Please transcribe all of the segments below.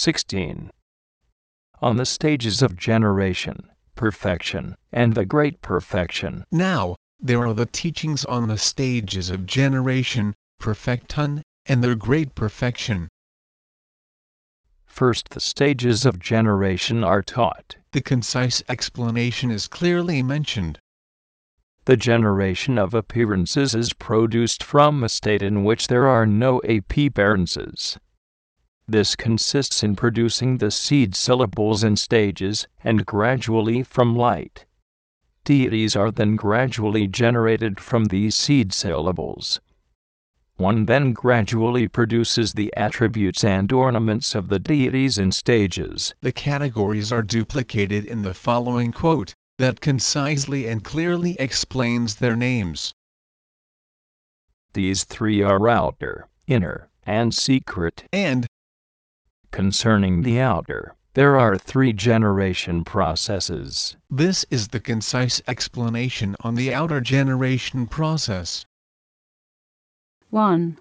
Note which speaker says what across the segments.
Speaker 1: 16. On the stages of generation, perfection, and the great perfection.
Speaker 2: Now, there are the teachings on the stages of generation, perfecton, and their great perfection.
Speaker 1: First, the stages of generation are taught.
Speaker 2: The concise explanation is clearly mentioned.
Speaker 1: The generation of appearances is produced from a state in which there are no ap appearances. This consists in producing the seed syllables in stages, and gradually from light. Deities are then gradually generated from these seed syllables. One then gradually produces the attributes and ornaments of the deities in stages.
Speaker 2: The categories are duplicated in the following quote that concisely and clearly explains their names.
Speaker 1: These three are outer, inner, and secret.
Speaker 2: And
Speaker 1: concerning the outer, there are three generation processes.
Speaker 2: This is the concise explanation on the outer generation process.
Speaker 3: 1.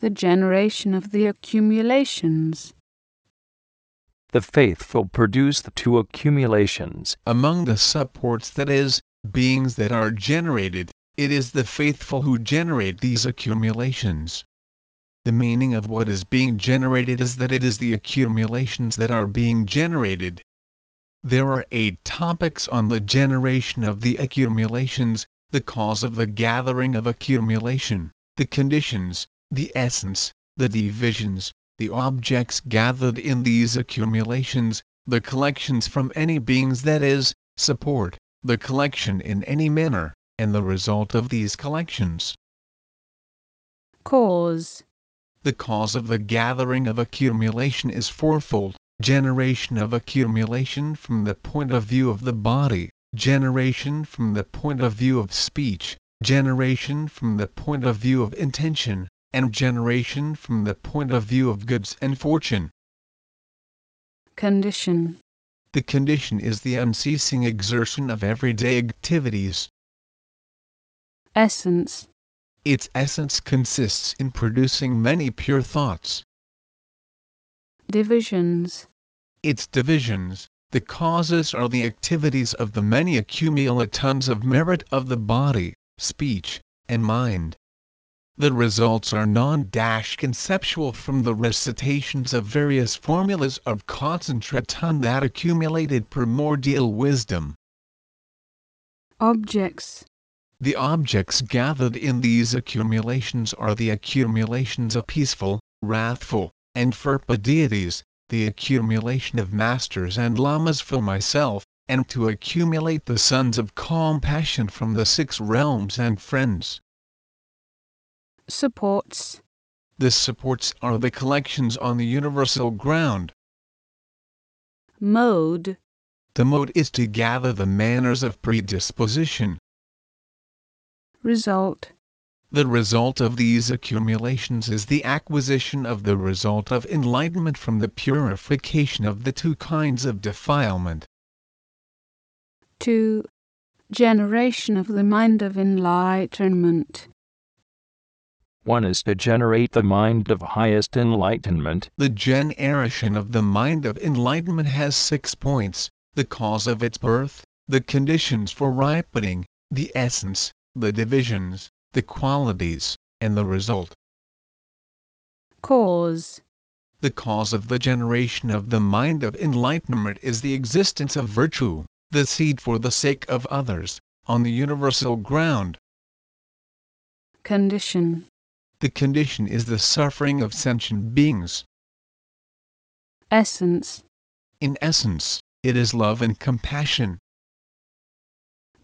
Speaker 3: The generation of the accumulations
Speaker 1: the faithful produce the two accumulations.
Speaker 2: Among the supports, that is, beings that are generated, it is the faithful who generate these accumulations. The meaning of what is being generated is that it is the accumulations that are being generated. There are eight topics on the generation of the accumulations, the cause of the gathering of accumulation, the conditions, the essence, the divisions, the objects gathered in these accumulations, the collections from any beings that is, support, the collection in any manner, and the result of these collections.
Speaker 3: Cause
Speaker 2: The cause of the gathering of accumulation is fourfold. Generation of accumulation from the point of view of the body, generation from the point of view of speech, generation from the point of view of intention, and generation from the point of view of goods and fortune.
Speaker 3: Condition.
Speaker 2: The condition is the unceasing exertion of everyday activities.
Speaker 3: Essence
Speaker 2: Its essence consists in producing many pure thoughts.
Speaker 3: Divisions
Speaker 2: Its divisions, the causes are the activities of the many accumulatons of merit of the body, speech, and mind. The results are non-conceptual from the recitations of various formulas of concentraton that accumulated primordial wisdom.
Speaker 3: Objects
Speaker 2: The objects gathered in these accumulations are the accumulations of peaceful, wrathful, and Phurpa deities, the accumulation of masters and lamas for myself, and to accumulate the sons of compassion from the six realms and friends.
Speaker 3: Supports
Speaker 2: The supports are the collections on the universal ground.
Speaker 3: Mode
Speaker 2: The mode is to gather the manners of predisposition.
Speaker 3: Result
Speaker 2: The result of these accumulations is the acquisition of the result of enlightenment from the purification of the two kinds of defilement.
Speaker 3: 2. Generation of the mind of enlightenment.
Speaker 1: One is to generate the mind of highest enlightenment.
Speaker 2: The generation of the mind of enlightenment has six points the cause of its birth, the conditions for ripening, the essence, the divisions, the qualities, and the result.
Speaker 3: Cause
Speaker 2: The cause of the generation of the mind of enlightenment is the existence of virtue, the seed for the sake of others, on the universal ground.
Speaker 3: Condition
Speaker 2: The condition is the suffering of sentient beings.
Speaker 3: Essence
Speaker 2: In essence, it is love and compassion.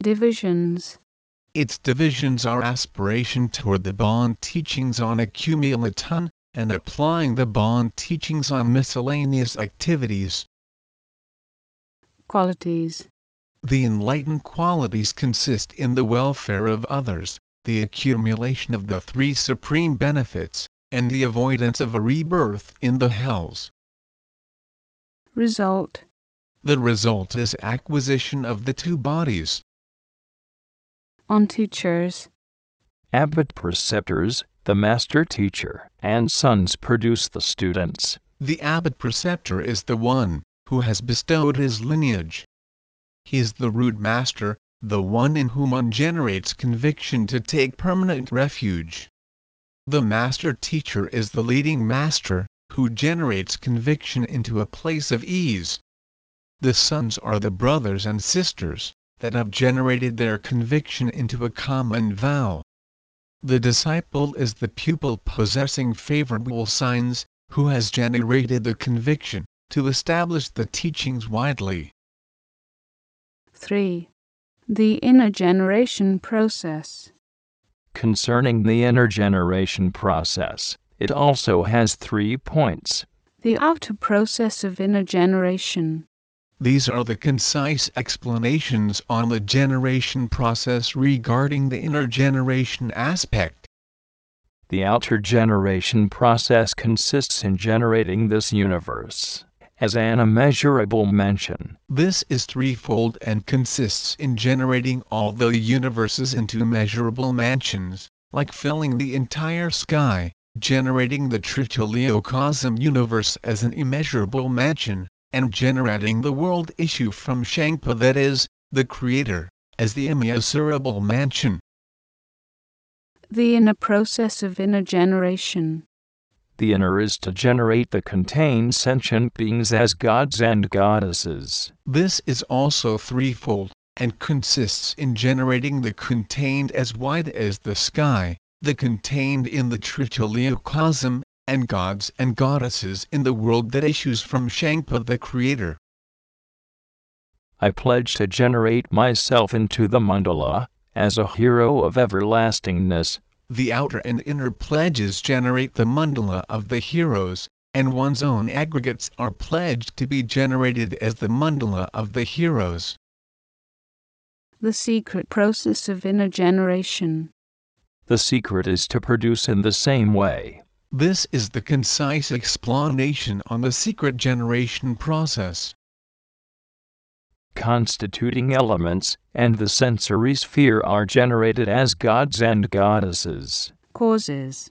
Speaker 3: Divisions
Speaker 2: Its divisions are aspiration toward the Bon teachings on accumulaton, and applying the Bon teachings on miscellaneous activities.
Speaker 3: Qualities
Speaker 2: The enlightened qualities consist in the welfare of others, the accumulation of the three supreme benefits, and the avoidance of a rebirth in the hells.
Speaker 3: Result
Speaker 2: The result is acquisition of the two bodies.
Speaker 3: On teachers.
Speaker 1: Abbot preceptors, the master teacher, and sons produce the students.
Speaker 2: The abbot preceptor is the one who has bestowed his lineage. He is the root master, the one in whom one generates conviction to take permanent refuge. The master teacher is the leading master, who generates conviction into a place of ease. The sons are the brothers and sisters, that have generated their conviction into a common vow. The disciple is the pupil possessing favorable signs, who has generated the conviction to establish the teachings widely.
Speaker 3: 3. The inner generation process.
Speaker 1: Concerning the inner generation process, it also has three points.
Speaker 3: The outer process of inner generation.
Speaker 2: These are the concise explanations on the generation process regarding the intergeneration aspect.
Speaker 1: The outer generation process consists in generating this universe as an immeasurable mansion.
Speaker 2: This is threefold and consists in generating all the universes into measurable mansions, like filling the entire sky, generating the Tritillio universe as an immeasurable mansion, and generating the world issue from Shangpa that is, the Creator, as the immeasurable mansion.
Speaker 3: The inner process of inner generation.
Speaker 1: The inner is to generate the contained sentient beings as gods and goddesses.
Speaker 2: This is also threefold, and consists in generating the contained as wide as the sky, the contained in the Tritillio and gods and goddesses in the world that issues from Shangpa the Creator.
Speaker 1: I pledge to generate myself into the mandala, as a hero of everlastingness,
Speaker 2: the outer and inner pledges generate the mandala of the heroes, and one's own aggregates are pledged to be generated as the mandala of the heroes.
Speaker 3: The secret process of inner generation.
Speaker 1: The secret is to produce in the same way.
Speaker 2: This is the concise explanation on the secret generation process
Speaker 1: constituting elements, and the sensory sphere are generated as gods and goddesses.
Speaker 3: Causes.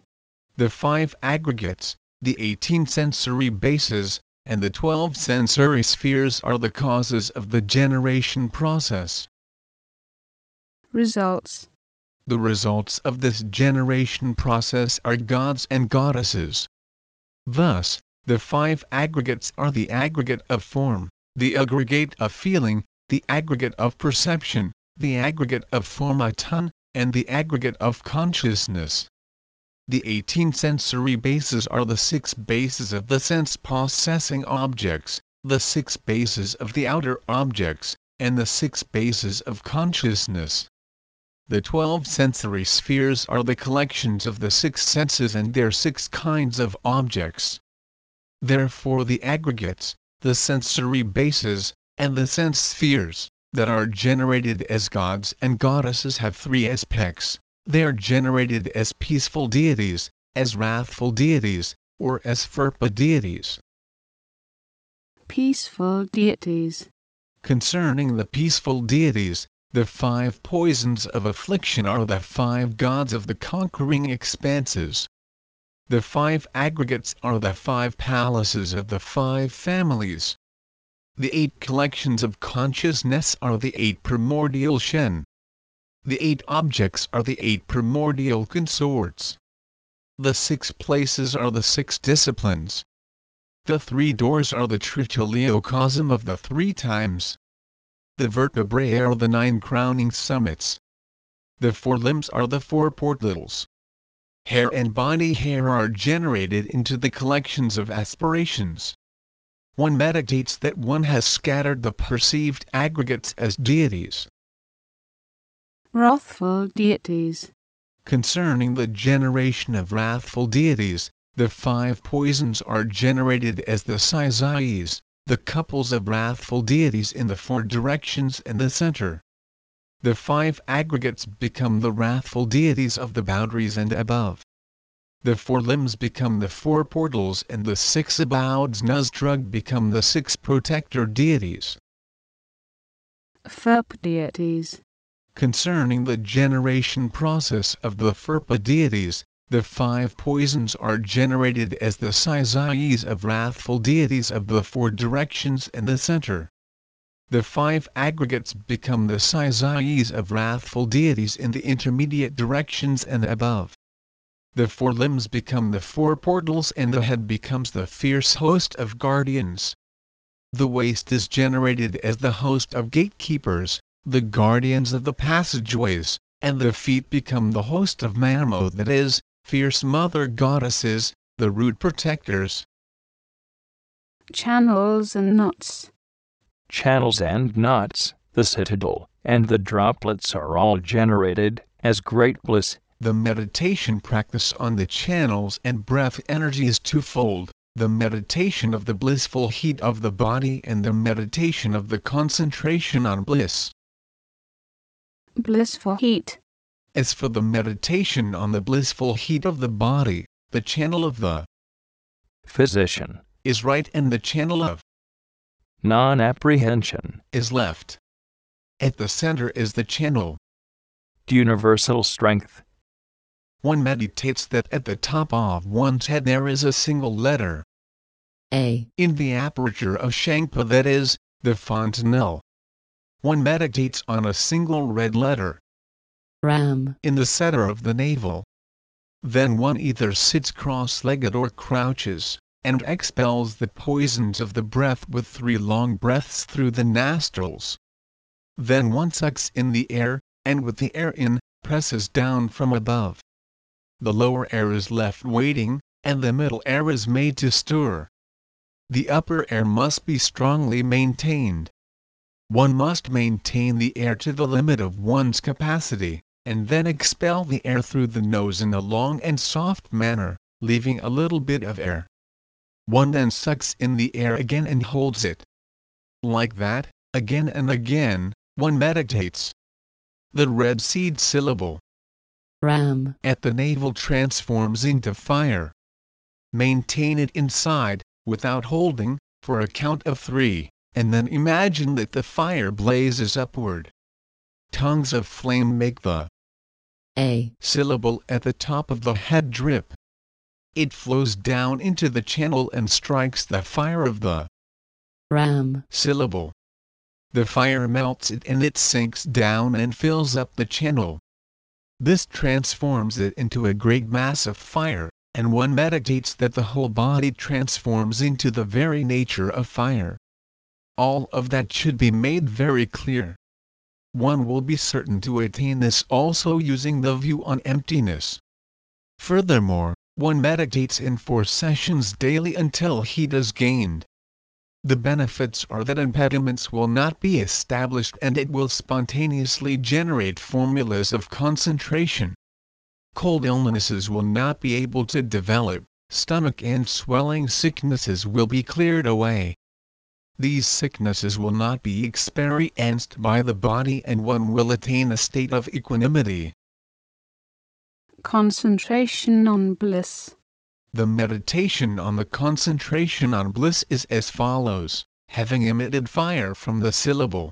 Speaker 2: The five aggregates, the 18 sensory bases, and the 12 sensory spheres are the causes of the generation process.
Speaker 3: Results.
Speaker 2: The results of this generation process are gods and goddesses. Thus, the five aggregates are the aggregate of form, the aggregate of feeling, the aggregate of perception, the aggregate of formaton, and the aggregate of consciousness. The 18 sensory bases are the six bases of the sense-processing objects, the six bases of the outer objects, and the six bases of consciousness. The 12 sensory spheres are the collections of the six senses and their six kinds of objects. Therefore the aggregates, the sensory bases, and the sense spheres, that are generated as gods and goddesses have three aspects. They are generated as peaceful deities, as wrathful deities, or as Phurpa deities.
Speaker 3: Peaceful deities.
Speaker 2: Concerning the peaceful deities, the five poisons of affliction are the five gods of the conquering expanses. The five aggregates are the five palaces of the five families. The eight collections of consciousness are the eight primordial Shen. The eight objects are the eight primordial consorts. The six places are the six disciplines. The three doors are the trichiliocosm of the three times. The vertebrae are the nine crowning summits. The four limbs are the four portals hair and body hair are generated into the collections of aspirations. One meditates that one has scattered the perceived aggregates as deities.
Speaker 3: Wrathful deities.
Speaker 2: Concerning the generation of wrathful deities, the five poisons are generated as the Saizais, the couples of wrathful deities in the four directions and the center the five aggregates become the wrathful deities of the boundaries and above. The four limbs become the four portals and the six abouds Nuzdrag become the six protector deities.
Speaker 3: Phurpa deities.
Speaker 2: Concerning the generation process of the Phurpa deities, The five poisons are generated as the sizes of wrathful deities of the four directions and the center. The five aggregates become the sizes of wrathful deities in the intermediate directions and above. The four limbs become the four portals and the head becomes the fierce host of guardians. The waist is generated as the host of gatekeepers, the guardians of the passageways, and the feet become the host of Mamo that is, fierce mother goddesses, the root protectors.
Speaker 3: Channels and knots.
Speaker 1: Channels and knots, the citadel, and the droplets are all generated as great bliss.
Speaker 2: The meditation practice on the channels and breath energy is twofold the meditation of the blissful heat of the body and the meditation of the concentration on bliss.
Speaker 3: Blissful heat.
Speaker 2: As for the meditation on the blissful heat of the body, the channel of the
Speaker 1: physician
Speaker 2: is right and the channel of
Speaker 1: non apprehension
Speaker 2: is left. At the center is the channel
Speaker 1: universal strength.
Speaker 2: One meditates that at the top of one's head there is a single letter
Speaker 4: A
Speaker 2: in the aperture of Shangpa that is, the fontanelle. One meditates on a single red letter
Speaker 4: Ram
Speaker 2: in the center of the navel. Then one either sits cross-legged or crouches, and expels the poisons of the breath with three long breaths through the nostrils. Then one sucks in the air, and with the air in, presses down from above. The lower air is left waiting, and the middle air is made to stir. The upper air must be strongly maintained. One must maintain the air to the limit of one's capacity and then expel the air through the nose in a long and soft manner, leaving a little bit of air. One then sucks in the air again and holds it. Like that, again and again, one meditates. The red seed syllable
Speaker 4: Ram
Speaker 2: at the navel transforms into fire. Maintain it inside, without holding, for a count of three, and then imagine that the fire blazes upward. Tongues of flame make the
Speaker 4: A
Speaker 2: syllable at the top of the head drip. It flows down into the channel and strikes the fire of the
Speaker 4: Ram
Speaker 2: syllable. The fire melts it and it sinks down and fills up the channel. This transforms it into a great mass of fire, and one meditates that the whole body transforms into the very nature of fire. All of that should be made very clear. One will be certain to attain this also using the view on emptiness. Furthermore, one meditates in four sessions daily until heat is gained. The benefits are that impediments will not be established and it will spontaneously generate formulas of concentration. Cold illnesses will not be able to develop, stomach and swelling sicknesses will be cleared away. These sicknesses will not be experienced by the body and one will attain a state of equanimity.
Speaker 3: Concentration on bliss.
Speaker 2: The meditation on the concentration on bliss is as follows having emitted fire from the syllable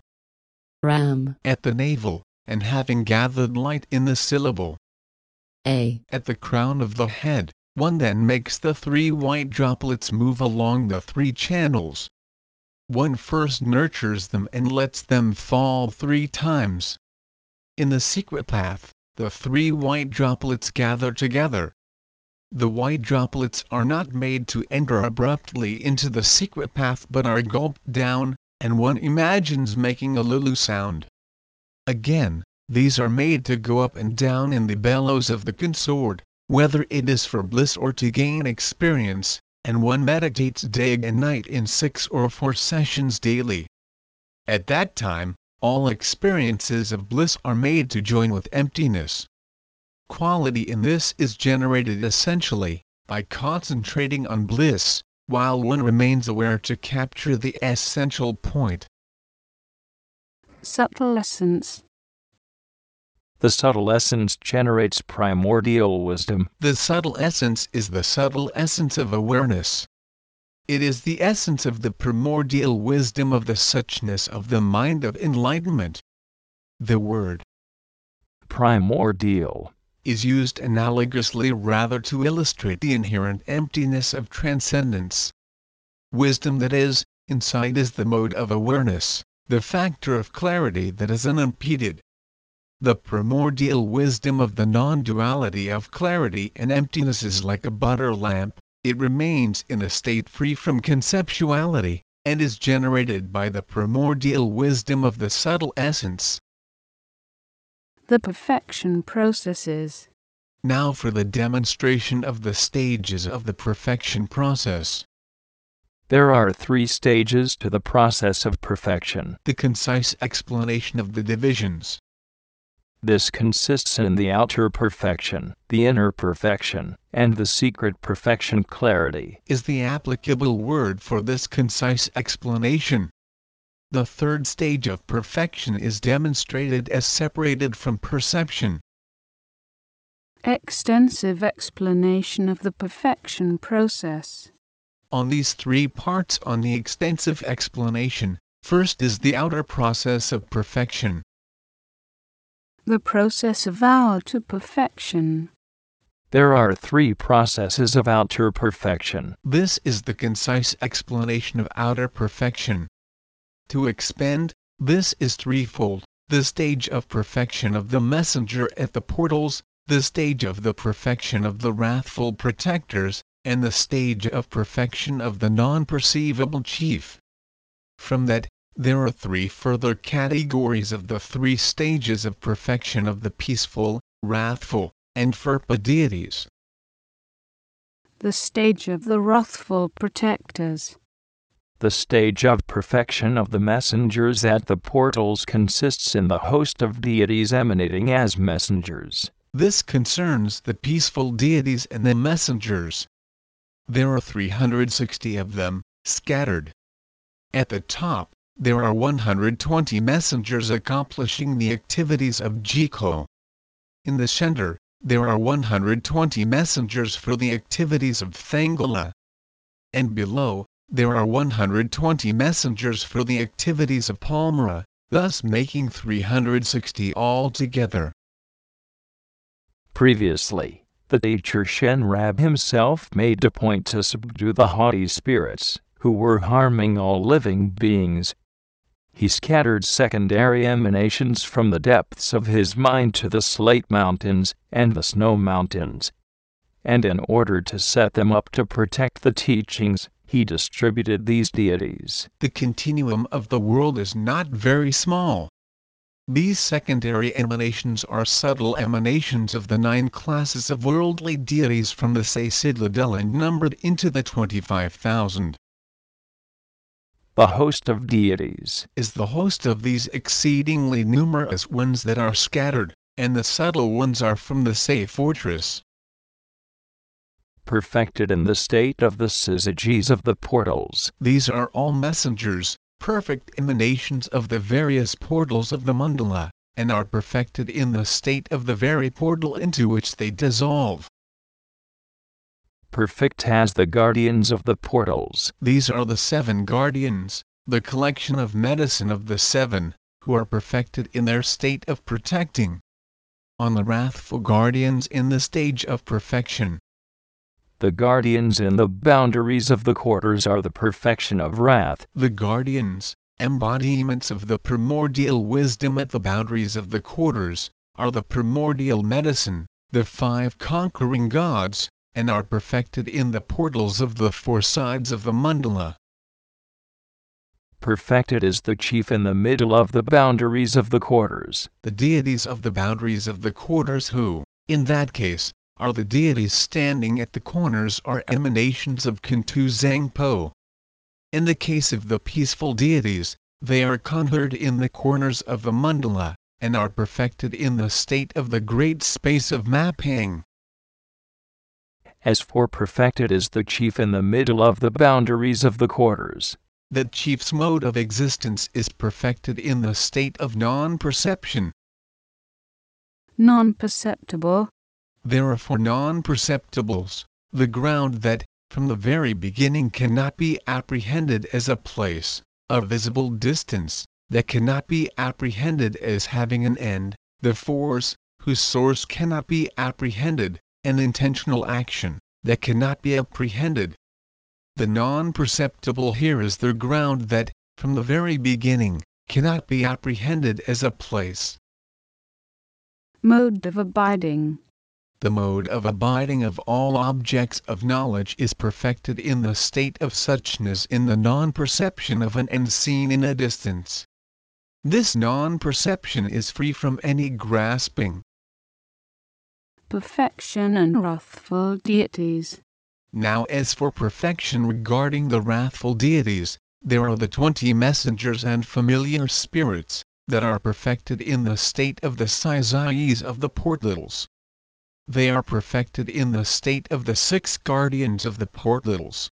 Speaker 4: Ram
Speaker 2: at the navel, and having gathered light in the syllable
Speaker 4: A
Speaker 2: at the crown of the head, one then makes the three white droplets move along the three channels. One first nurtures them and lets them fall three times. In the secret path, the three white droplets gather together. The white droplets are not made to enter abruptly into the secret path but are gulped down, and one imagines making a lulu sound. Again, these are made to go up and down in the bellows of the consort, whether it is for bliss or to gain experience, and one meditates day and night in six or four sessions daily. At that time, all experiences of bliss are made to join with emptiness. Quality in this is generated essentially by concentrating on bliss, while one remains aware to capture the essential point.
Speaker 3: Subtle essence.
Speaker 1: The subtle essence generates primordial wisdom.
Speaker 2: The subtle essence is the subtle essence of awareness. It is the essence of the primordial wisdom of the suchness of the mind of enlightenment. The word
Speaker 1: Primordial
Speaker 2: is used analogously rather to illustrate the inherent emptiness of transcendence. Wisdom that is, insight is the mode of awareness, the factor of clarity that is unimpeded. The primordial wisdom of the non duality of clarity and emptiness is like a butter lamp, it remains in a state free from conceptuality, and is generated by the primordial wisdom of the subtle essence.
Speaker 3: The perfection processes.
Speaker 2: Now for the demonstration of the stages of the perfection process.
Speaker 1: There are three stages to the process of perfection.
Speaker 2: The concise explanation of the divisions.
Speaker 1: This consists in the outer perfection, the inner perfection, and the secret perfection clarity.
Speaker 2: Is the applicable word for this concise explanation. The third stage of perfection is demonstrated as separated from perception.
Speaker 3: Extensive explanation of the perfection process.
Speaker 2: On these three parts on the extensive explanation, first is the outer process of perfection.
Speaker 3: The process of outer perfection.
Speaker 1: There are three processes of outer perfection.
Speaker 2: This is the concise explanation of outer perfection. To expand, this is threefold the stage of perfection of the messenger at the portals, the stage of the perfection of the wrathful protectors, and the stage of perfection of the non perceivable chief. From that, there are three further categories of the three stages of perfection of the peaceful, wrathful, and Phurpa deities.
Speaker 3: The stage of the wrathful protectors.
Speaker 1: The stage of perfection of the messengers at the portals consists in the host of deities emanating as messengers.
Speaker 2: This concerns the peaceful deities and the messengers. There are 360 of them, scattered. At the top, there are 120 messengers accomplishing the activities of Jiko. In the center, there are 120 messengers for the activities of Thangala. And below, there are 120 messengers for the activities of Palmyra, thus making 360 altogether.
Speaker 1: Previously, the teacher Shenrab himself made a point to subdue the haughty spirits, who were harming all living beings. He scattered secondary emanations from the depths of his mind to the slate mountains and the snow mountains. And in order to set them up to protect the teachings, he distributed these deities.
Speaker 2: The continuum of the world is not very small. These secondary emanations are subtle emanations of the nine classes of worldly deities from the Say Citadel and numbered into the 25,000.
Speaker 1: The host of deities
Speaker 2: is the host of these exceedingly numerous ones that are scattered, and the subtle ones are from the Say Fortress.
Speaker 1: Perfected in the state of the syzygies of the portals.
Speaker 2: These are all messengers, perfect emanations of the various portals of the mandala, and are perfected in the state of the very portal into which they dissolve.
Speaker 1: Perfect as the guardians of the portals.
Speaker 2: These are the seven guardians, the collection of medicine of the seven, who are perfected in their state of protecting. On the wrathful guardians in the stage of perfection,
Speaker 1: the guardians in the boundaries of the quarters are the perfection of wrath.
Speaker 2: The guardians, embodiments of the primordial wisdom at the boundaries of the quarters, are the primordial medicine, the five conquering gods, and are perfected in the portals of the four sides of the mandala.
Speaker 1: Perfected is the chief in the middle of the boundaries of the quarters.
Speaker 2: The deities of the boundaries of the quarters who, in that case, are the deities standing at the corners are emanations of Kuntu Zangpo. In the case of the peaceful deities, they are conjured in the corners of the mandala, and are perfected in the state of the great space of Mapang.
Speaker 1: As for perfected is the chief in the middle of the boundaries of the quarters.
Speaker 2: The chief's mode of existence is perfected in the state of non perception.
Speaker 3: Non perceptible
Speaker 2: there are four non-perceptibles, the ground that, from the very beginning cannot be apprehended as a place, a visible distance, that cannot be apprehended as having an end, the force, whose source cannot be apprehended, an intentional action, that cannot be apprehended. The non perceptible here is their ground that, from the very beginning, cannot be apprehended as a place.
Speaker 3: Mode of abiding.
Speaker 2: The mode of abiding of all objects of knowledge is perfected in the state of suchness in the non perception of an end seen in a distance. This non perception is free from any grasping.
Speaker 3: Perfection and wrathful deities.
Speaker 2: Now, as for perfection regarding the wrathful deities, there are the twenty messengers and familiar spirits, that are perfected in the state of the Sizayis of the Portals. They are perfected in the state of the six guardians of the Portals.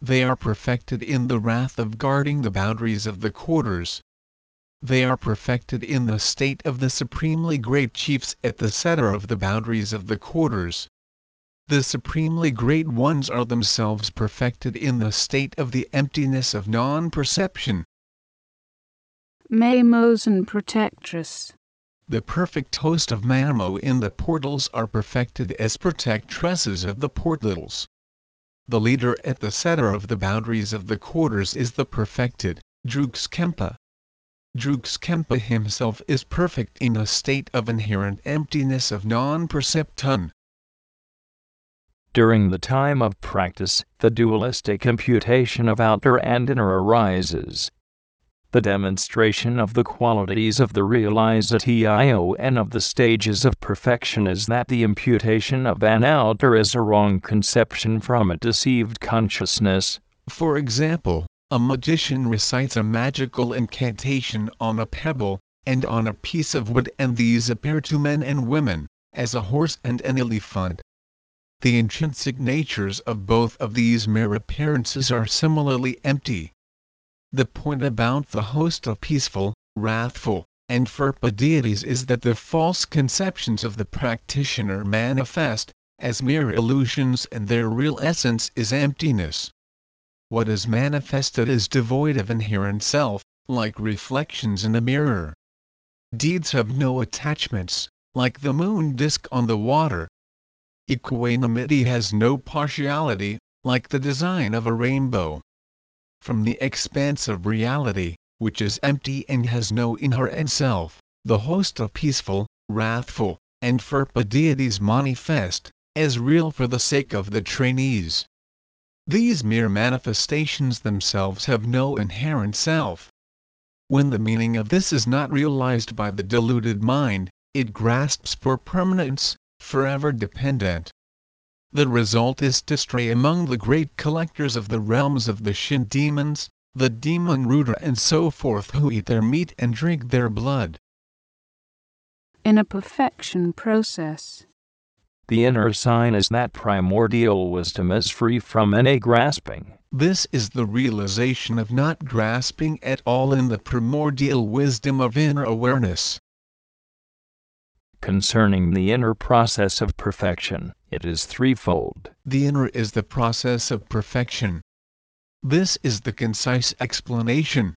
Speaker 2: They are perfected in the wrath of guarding the boundaries of the quarters. They are perfected in the state of the supremely great chiefs at the center of the boundaries of the quarters. The supremely great ones are themselves perfected in the state of the emptiness of non perception.
Speaker 3: Mamos and Protectress.
Speaker 2: The perfect host of Mamo in the portals are perfected as protectresses of the portals. The leader at the center of the boundaries of the quarters is the perfected, Drux Kempa. Drux Kempa himself is perfect in a state of inherent emptiness of non perception.
Speaker 1: During the time of practice, the dualistic imputation of outer and inner arises. The demonstration of the qualities of the realizatio and of the stages of perfection is that the imputation of an outer is a wrong conception from a deceived consciousness.
Speaker 2: For example, a magician recites a magical incantation on a pebble, and on a piece of wood and these appear to men and women, as a horse and an elephant. The intrinsic natures of both of these mere appearances are similarly empty. The point about the host of peaceful, wrathful, and Phurpa deities is that the false conceptions of the practitioner manifest, as mere illusions and their real essence is emptiness. What is manifested is devoid of inherent self, like reflections in a mirror. Deeds have no attachments, like the moon disk on the water, Equanimity has no partiality, like the design of a rainbow. From the expanse of reality, which is empty and has no inherent self, the host of peaceful, wrathful, and Phurpa deities manifest, as real for the sake of the trainees. These mere manifestations themselves have no inherent self. When the meaning of this is not realized by the deluded mind, it grasps for permanence, forever dependent. The result is to stray among the great collectors of the realms of the Shin demons, the demon Rudra and so forth who eat their meat and drink their blood.
Speaker 3: In a perfection process.
Speaker 1: The inner sign is that primordial wisdom is free from any grasping.
Speaker 2: This is the realization of not grasping at all in the primordial wisdom of inner awareness.
Speaker 1: Concerning the inner process of perfection, it is threefold.
Speaker 2: The inner is the process of perfection. This is the concise explanation.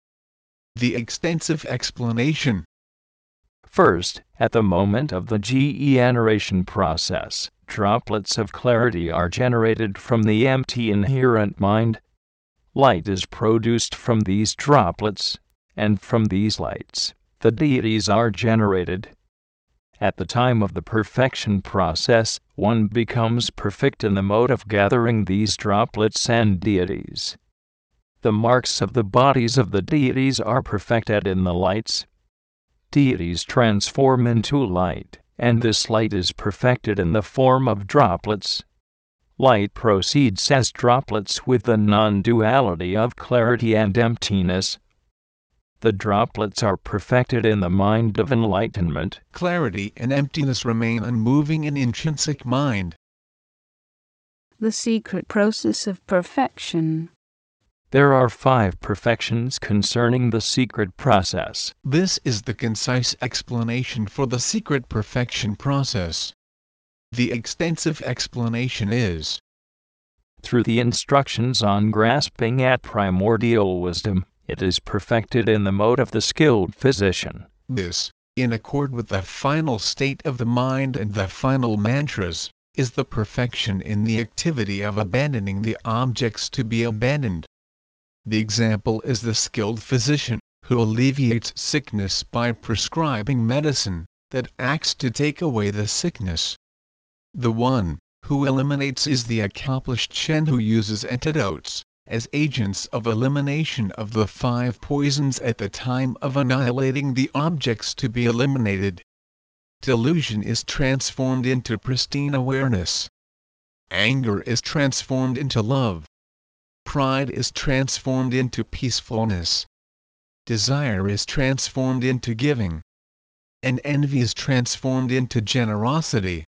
Speaker 2: The extensive explanation.
Speaker 1: First, at the moment of the GE generation process, droplets of clarity are generated from the empty inherent mind. Light is produced from these droplets, and from these lights, the deities are generated. At the time of the perfection process, one becomes perfect in the mode of gathering these droplets and deities. The marks of the bodies of the deities are perfected in the lights. Deities transform into light, and this light is perfected in the form of droplets. Light proceeds as droplets with the non duality of clarity and emptiness, the droplets are perfected in the mind of enlightenment.
Speaker 2: Clarity and emptiness remain unmoving in intrinsic mind.
Speaker 3: The secret process of perfection.
Speaker 1: There are five perfections concerning the secret process.
Speaker 2: This is the concise explanation for the secret perfection process. The extensive explanation is
Speaker 1: Through the instructions on grasping at primordial wisdom, it is perfected in the mode of the skilled physician.
Speaker 2: This in accord with the final state of the mind and the final mantras, is the perfection in the activity of abandoning the objects to be abandoned. The example is the skilled physician, who alleviates sickness by prescribing medicine that acts to take away the sickness. The one who eliminates is the accomplished Shen who uses antidotes as agents of elimination of the five poisons at the time of annihilating the objects to be eliminated. Delusion is transformed into pristine awareness. Anger is transformed into love. Pride is transformed into peacefulness. Desire is transformed into giving. And envy is transformed into generosity.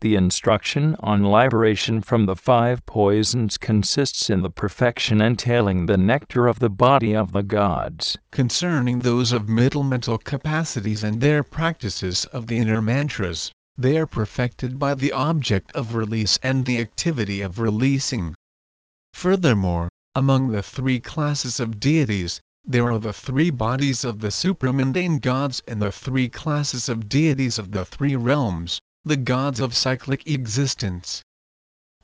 Speaker 1: The instruction on liberation from the five poisons consists in the perfection entailing the nectar of the body of the gods.
Speaker 2: Concerning those of middle mental capacities and their practices of the inner mantras, they are perfected by the object of release and the activity of releasing. Furthermore, among the three classes of deities, there are the three bodies of the supramundane gods and the three classes of deities of the three realms the gods of cyclic existence.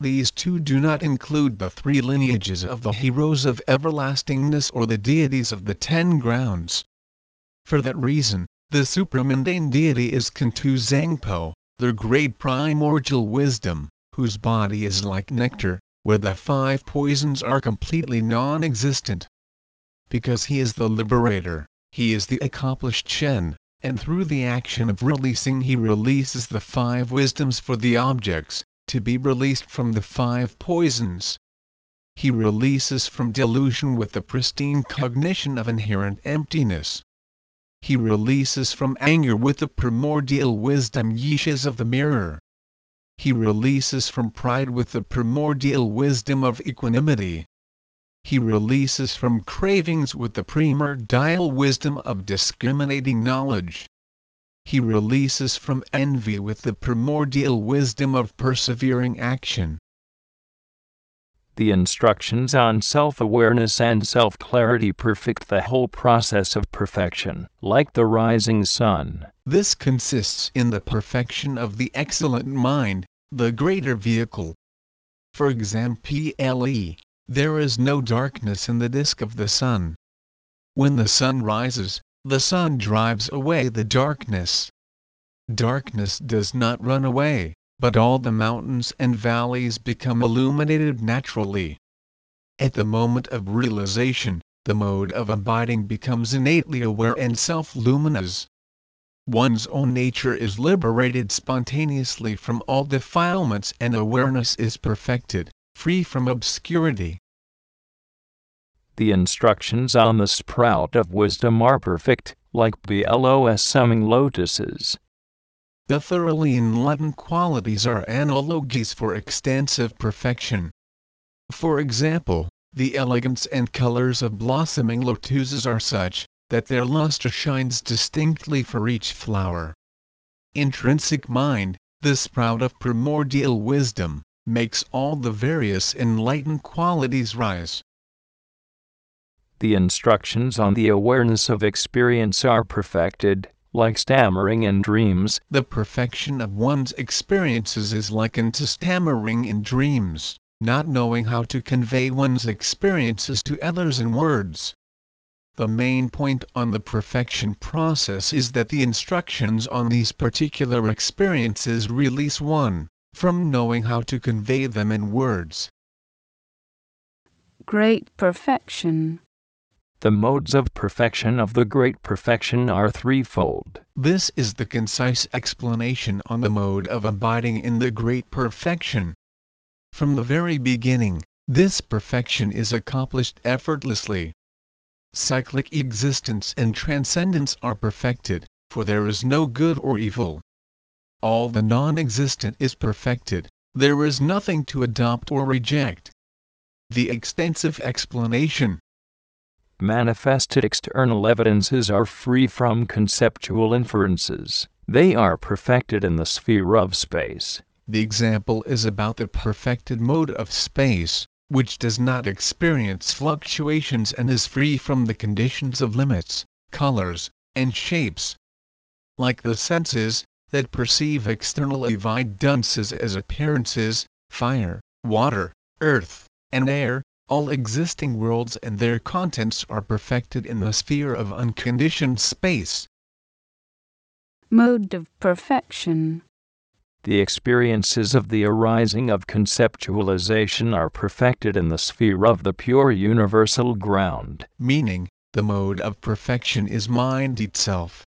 Speaker 2: These two do not include the three lineages of the heroes of everlastingness or the deities of the ten grounds. For that reason, the supramundane deity is Kuntu Zangpo, the great primordial wisdom, whose body is like nectar, where the five poisons are completely non-existent. Because he is the liberator, he is the accomplished Shen, and through the action of releasing he releases the five wisdoms for the objects, to be released from the five poisons. He releases from delusion with the pristine cognition of inherent emptiness. He releases from anger with the primordial wisdom yishas of the mirror. He releases from pride with the primordial wisdom of equanimity he releases from cravings with the primordial wisdom of discriminating knowledge. He releases from envy with the primordial wisdom of persevering action.
Speaker 1: The instructions on self awareness and self clarity perfect the whole process of perfection, like the rising sun.
Speaker 2: This consists in the perfection of the excellent mind, the greater vehicle. For example, there is no darkness in the disk of the sun. When the sun rises, the sun drives away the darkness. Darkness does not run away, but all the mountains and valleys become illuminated naturally. At the moment of realization, the mode of abiding becomes innately aware and self-luminous. One's own nature is liberated spontaneously from all defilements and awareness is perfected free from obscurity.
Speaker 1: The instructions on the sprout of wisdom are perfect, like the BLOS summing lotuses.
Speaker 2: The thoroughly enlightened qualities are analogies for extensive perfection. For example, the elegance and colors of blossoming lotuses are such that their luster shines distinctly for each flower. Intrinsic mind, the sprout of primordial wisdom, makes all the various enlightened qualities rise.
Speaker 1: The instructions on the awareness of experience are perfected, like stammering in dreams.
Speaker 2: The perfection of one's experiences is likened to stammering in dreams, not knowing how to convey one's experiences to others in words. The main point on the perfection process is that the instructions on these particular experiences release one from knowing how to convey them in words.
Speaker 3: Great perfection.
Speaker 1: The modes of perfection of the great perfection are threefold.
Speaker 2: This is the concise explanation on the mode of abiding in the great perfection. From the very beginning, this perfection is accomplished effortlessly. Cyclic existence and transcendence are perfected, for there is no good or evil, all the non-existent is perfected, there is nothing to adopt or reject. The extensive explanation
Speaker 1: Manifested external evidences are free from conceptual inferences. They are perfected in the sphere of space.
Speaker 2: The example is about the perfected mode of space, which does not experience fluctuations and is free from the conditions of limits, colors, and shapes. Like the senses, that perceive external evidences as appearances, fire, water, earth, and air, all existing worlds and their contents are perfected in the sphere of unconditioned space.
Speaker 3: Mode of perfection.
Speaker 1: The experiences of the arising of conceptualization are perfected in the sphere of the pure universal ground.
Speaker 2: Meaning, the mode of perfection is mind itself.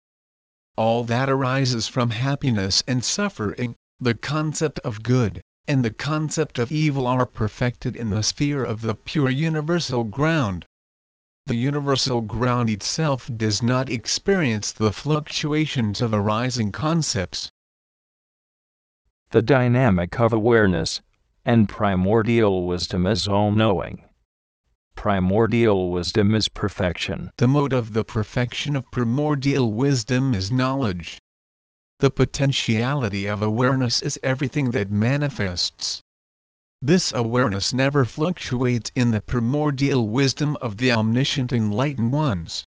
Speaker 2: All that arises from happiness and suffering, the concept of good, and the concept of evil are perfected in the sphere of the pure universal ground. The universal ground itself does not experience the fluctuations of arising concepts.
Speaker 1: The dynamic of awareness and primordial wisdom is all knowing. Primordial wisdom is perfection.
Speaker 2: The mode of the perfection of primordial wisdom is knowledge. The potentiality of awareness is everything that manifests. This awareness never fluctuates in the primordial wisdom of the omniscient enlightened ones.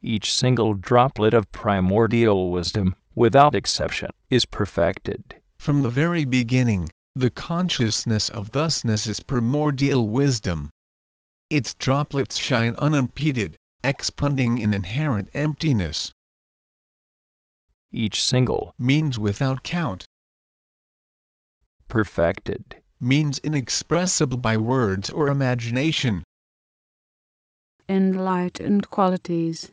Speaker 1: Each single droplet of primordial wisdom, without exception, is perfected.
Speaker 2: From the very beginning, the consciousness of thusness is primordial wisdom. Its droplets shine unimpeded, expanding in inherent emptiness.
Speaker 1: Each single
Speaker 2: Means without count,
Speaker 1: perfected.
Speaker 2: means inexpressible by words or imagination.
Speaker 3: Enlightened qualities.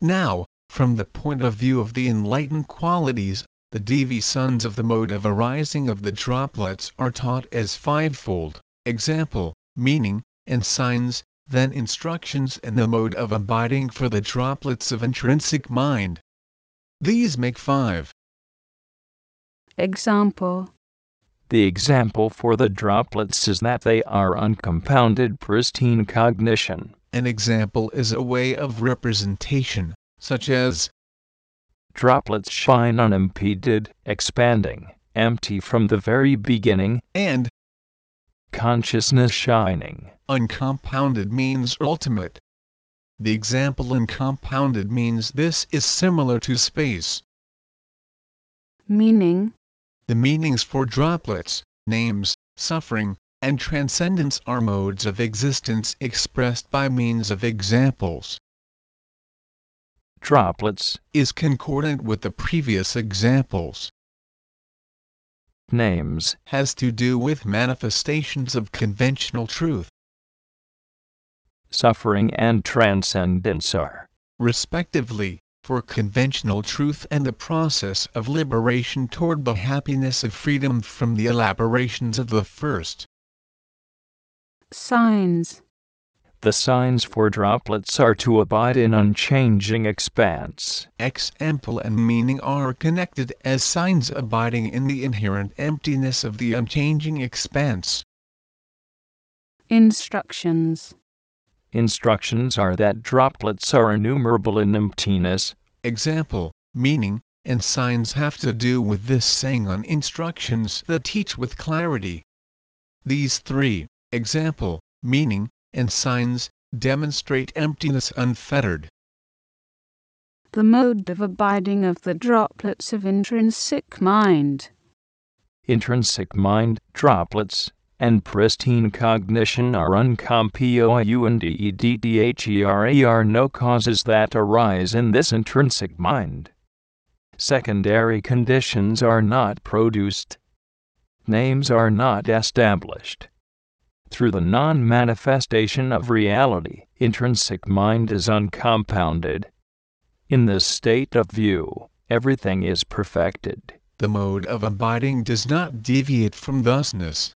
Speaker 2: Now, from the point of view of the enlightened qualities, the Devi sons of the mode of arising of the droplets are taught as fivefold example, meaning, and signs, then instructions and the mode of abiding for the droplets of intrinsic mind. These make five.
Speaker 3: Example.
Speaker 1: The example for the droplets is that they are uncompounded pristine cognition.
Speaker 2: An example is a way of representation, such as
Speaker 1: Droplets shine unimpeded, expanding, empty from the very beginning,
Speaker 2: and
Speaker 1: consciousness shining.
Speaker 2: uncompounded means ultimate. The example in compounded means this is similar to space.
Speaker 3: Meaning.
Speaker 2: The meanings for droplets, names, suffering, and transcendence are modes of existence expressed by means of examples.
Speaker 1: Droplets,
Speaker 2: Is concordant with the previous examples.
Speaker 1: names,
Speaker 2: Has to do with manifestations of conventional truth,
Speaker 1: suffering, and transcendence are
Speaker 2: respectively, for conventional truth and the process of liberation toward the happiness of freedom from the elaborations of the first.
Speaker 3: Signs.
Speaker 1: the signs for droplets are to abide in unchanging expanse.
Speaker 2: Example and meaning are connected as signs abiding in the inherent emptiness of the unchanging expanse.
Speaker 3: Instructions.
Speaker 1: Instructions are that droplets are innumerable in emptiness.
Speaker 2: Example, meaning, and signs have to do with this saying on instructions that teach with clarity. These three, example, meaning, and signs, demonstrate emptiness unfettered.
Speaker 3: The mode of abiding of the droplets of intrinsic mind.
Speaker 1: Intrinsic mind, droplets, and pristine cognition are are no causes that arise in this intrinsic mind. Secondary conditions are not produced. Names are not established. Through the non manifestation of reality, intrinsic mind is uncompounded. In this state of view, everything is perfected.
Speaker 2: The mode of abiding does not deviate from thusness.